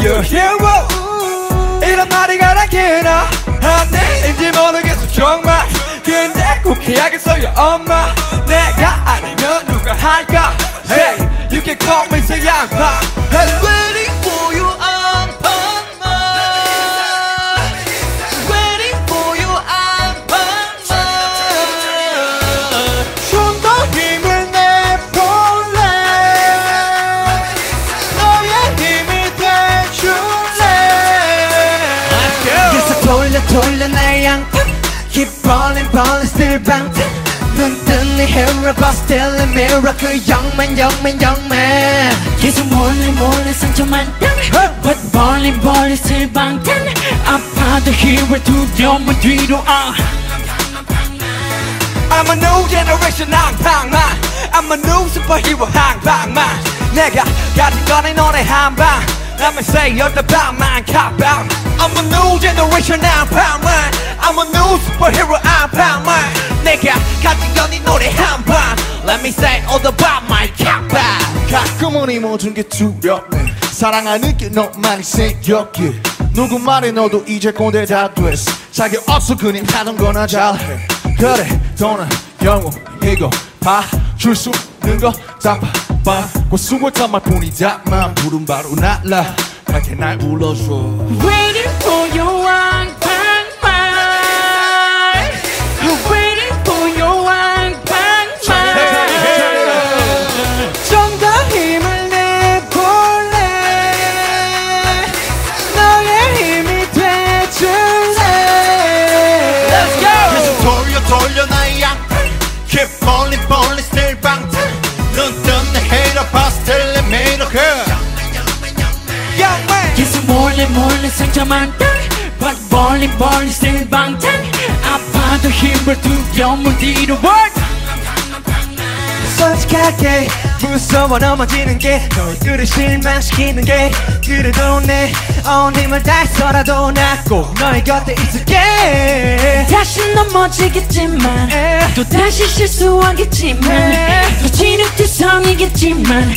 can be your hero 이런 말이 가라기나 한내인지 모르겠어 정말 근데 꼭 해야겠어요 엄마 내가 아니면 누가 할까 Hey, you can call me 새 양파 Hey, 돌려 돌려 내 양팔 Keep falling falling still 방탄 눈뜬 네 hero but still a miracle 영만 영만 영만 계속 몰래 몰래 상처만 땅 But balling balling still 방탄 아파도 hero 두려움은 뒤로 아 I'm a new generation 항방만 I'm a new superhero 항방만 내가 가진 건내 노래 한방 Let me say you're the 방만 가방 I'm a new generation 항방만 I'm a new superhero 항방만 내가 가진 건이 노래 한방 Let me say all the about my captain 가끔은 이 모든 게 두렵네. 사랑하는 게 너만이 생겼기에. 누구 말에 너도 이제 꼰대 다 됐어. 자기 없어 그냥 하던 거나 잘해. 그래 돈은 영웅이고 봐줄 수 있는 거다 봐 봐 수고했단 말뿐이다만 부른 바로 날라. 그렇게 날 불러줘. Waiting for your 왕방만 Waiting for your 왕방만 좀더 힘을 내볼래? 너의 힘이 돼줄래? Let's go! 계속 돌려 돌려 몰래 몰래 상처만 땅 But balling balling still 방탄. 아파도 힘을 두려움은 뒤로 work 솔직하게 무서워 넘어지는 게 너희들을 실망시키는 게 그래도 내온 힘을 다해서라도 나꼭 너의 곁에 있을게. 다시 넘어지겠지만 또 다시 실수하겠지만 또 지름투성이겠지만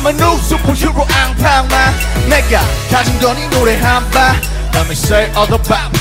I'm a new superhero 앙팡만 내가 가진 건이 노래 한방 Let me say all about